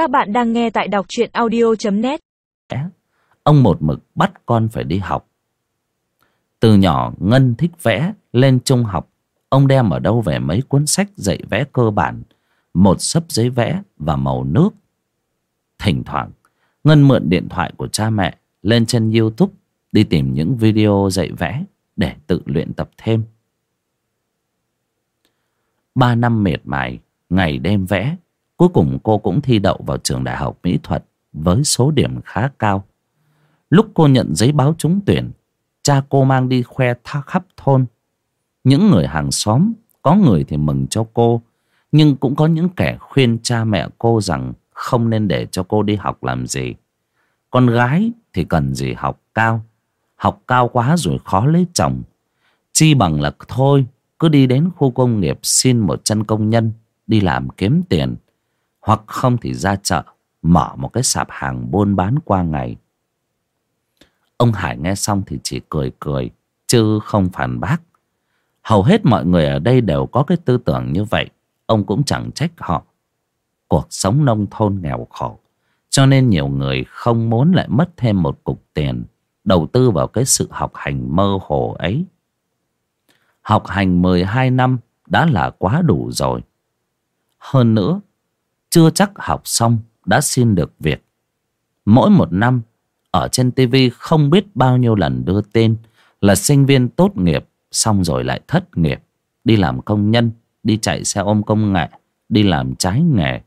Các bạn đang nghe tại đọc truyện audio.net Ông một mực bắt con phải đi học. Từ nhỏ, Ngân thích vẽ, Lên trung học. Ông đem ở đâu về mấy cuốn sách dạy vẽ cơ bản, Một sấp giấy vẽ và màu nước. Thỉnh thoảng, Ngân mượn điện thoại của cha mẹ, Lên trên Youtube, Đi tìm những video dạy vẽ Để tự luyện tập thêm. Ba năm mệt mài, Ngày đêm vẽ Cuối cùng cô cũng thi đậu vào trường đại học mỹ thuật Với số điểm khá cao. Lúc cô nhận giấy báo trúng tuyển, Cha cô mang đi khoe tha khắp thôn. Những người hàng xóm, Có người thì mừng cho cô, Nhưng cũng có những kẻ khuyên cha mẹ cô rằng Không nên để cho cô đi học làm gì. Con gái thì cần gì học cao Học cao quá rồi khó lấy chồng. Chi bằng là thôi, Cứ đi đến khu công nghiệp xin một chân công nhân, Đi làm kiếm tiền. Hoặc không thì ra chợ Mở một cái sạp hàng buôn bán qua ngày. Ông Hải nghe xong thì chỉ cười cười, Chứ không phản bác. Hầu hết mọi người ở đây đều có cái tư tưởng như vậy, Ông cũng chẳng trách họ. Cuộc sống nông thôn nghèo khổ, Cho nên nhiều người không muốn lại mất thêm một cục tiền Đầu tư vào cái sự học hành mơ hồ ấy. Học hành 12 năm đã là quá đủ rồi. Hơn nữa chưa chắc học xong đã xin được việc. Mỗi một năm, ở trên TV không biết bao nhiêu lần đưa tên là sinh viên tốt nghiệp, xong rồi lại thất nghiệp, đi làm công nhân, đi chạy xe ôm công nghệ, đi làm trái nghề.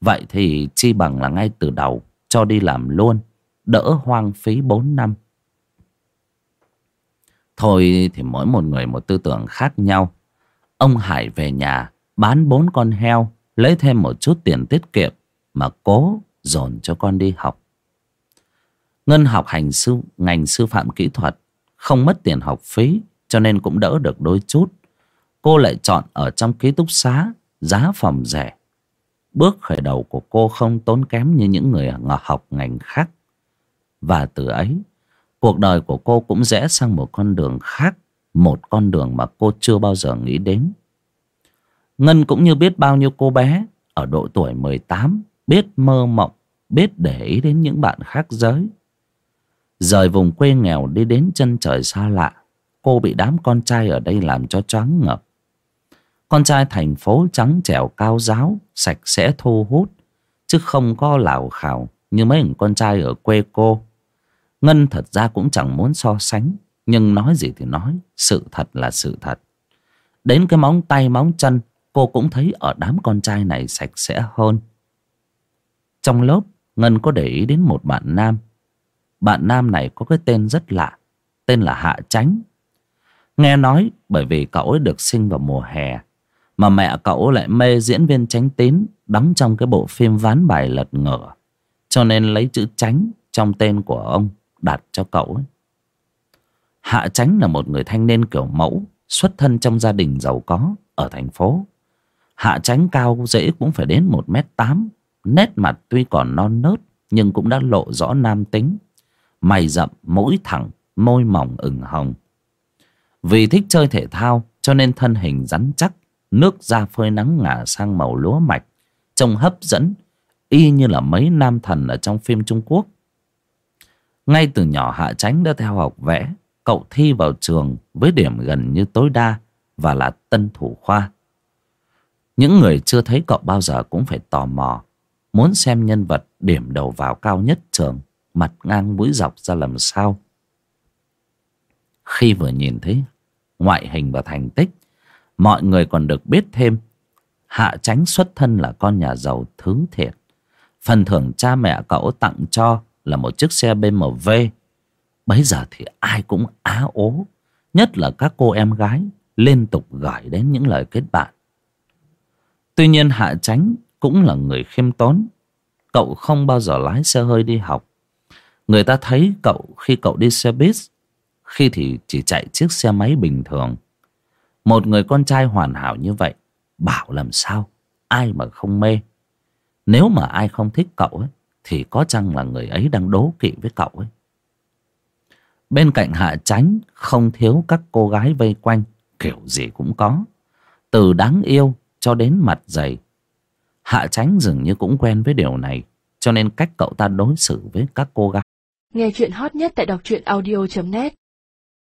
Vậy thì chi bằng là ngay từ đầu cho đi làm luôn, đỡ hoang phí bốn năm. Thôi thì mỗi một người một tư tưởng khác nhau. Ông hải về nhà, bán bốn con heo lấy thêm một chút tiền tiết kiệm mà cố dồn cho con đi học Ngân học hành sư ngành sư phạm kỹ thuật không mất tiền học phí cho nên cũng đỡ được đôi chút. Cô lại chọn ở trong ký túc xá giá phòng rẻ. Bước khởi đầu của cô không tốn kém như những người học ngành khác. Và từ ấy, cuộc đời của cô cũng rẽ sang một con đường khác, một con đường mà cô chưa bao giờ nghĩ đến. Ngân cũng như biết bao nhiêu cô bé ở độ tuổi 18 biết mơ mộng, biết để ý đến những bạn khác giới. Rời vùng quê nghèo đi đến chân trời xa lạ Cô bị đám con trai ở đây làm cho choáng ngợp. Con trai thành phố trắng trẻo cao giáo Sạch sẽ thu hút Chứ không có lảo khảo Như mấy con trai ở quê cô. Ngân thật ra cũng chẳng muốn so sánh Nhưng nói gì thì nói Sự thật là sự thật. Đến cái móng tay móng chân Cô cũng thấy ở đám con trai này sạch sẽ hơn. Trong lớp, Ngân có để ý đến một bạn nam. Bạn nam này có cái tên rất lạ, tên là hạ chánh. Nghe nói bởi vì cậu ấy được sinh vào mùa hè, mà mẹ cậu lại mê diễn viên tránh tín, đóng trong cái bộ phim ván bài lật ngửa. Cho nên lấy chữ tránh trong tên của ông đặt cho cậu ấy. Hạ tránh là một người thanh niên kiểu mẫu, xuất thân trong gia đình giàu có, ở thành phố hạ chánh cao dễ cũng phải đến một m tám. Nét mặt tuy còn non nớt, nhưng cũng đã lộ rõ nam tính. Mày rậm, mũi thẳng, môi mỏng ửng hồng. Vì thích chơi thể thao, cho nên thân hình rắn chắc, nước da phơi nắng ngả sang màu lúa mạch, trông hấp dẫn, y như là mấy nam thần ở trong phim trung quốc. Ngay từ nhỏ hạ chánh đã theo học vẽ, cậu thi vào trường với điểm gần như tối đa và là tân thủ khoa những người chưa thấy cậu bao giờ cũng phải tò mò, muốn xem nhân vật điểm đầu vào cao nhất trường, mặt ngang mũi dọc ra làm sao. Khi vừa nhìn thấy ngoại hình và thành tích, mọi người còn được biết thêm, hạ tránh xuất thân là con nhà giàu thứ thiệt. Phần thưởng cha mẹ cậu tặng cho là một chiếc xe bmw bấy giờ thì ai cũng á ố, nhất là các cô em gái, liên tục gửi đến những lời kết bạn tuy nhiên hạ tránh cũng là người khiêm tốn. Cậu không bao giờ lái xe hơi đi học. Người ta thấy cậu khi cậu đi xe buýt, Khi thì chỉ chạy chiếc xe máy bình thường. Một người con trai hoàn hảo như vậy, Bảo làm sao? Ai mà không mê? Nếu mà ai không thích cậu ấy, Thì có chăng là người ấy đang đố kỵ với cậu ấy? Bên cạnh Hạ tránh Không thiếu các cô gái vây quanh, Kiểu gì cũng có. Từ đáng yêu cho đến mặt dày. Hạ Tránh dường như cũng quen với điều này, Cho nên cách cậu ta đối xử với các cô gái. Nghe chuyện hot nhất tại đọc truyện audio.net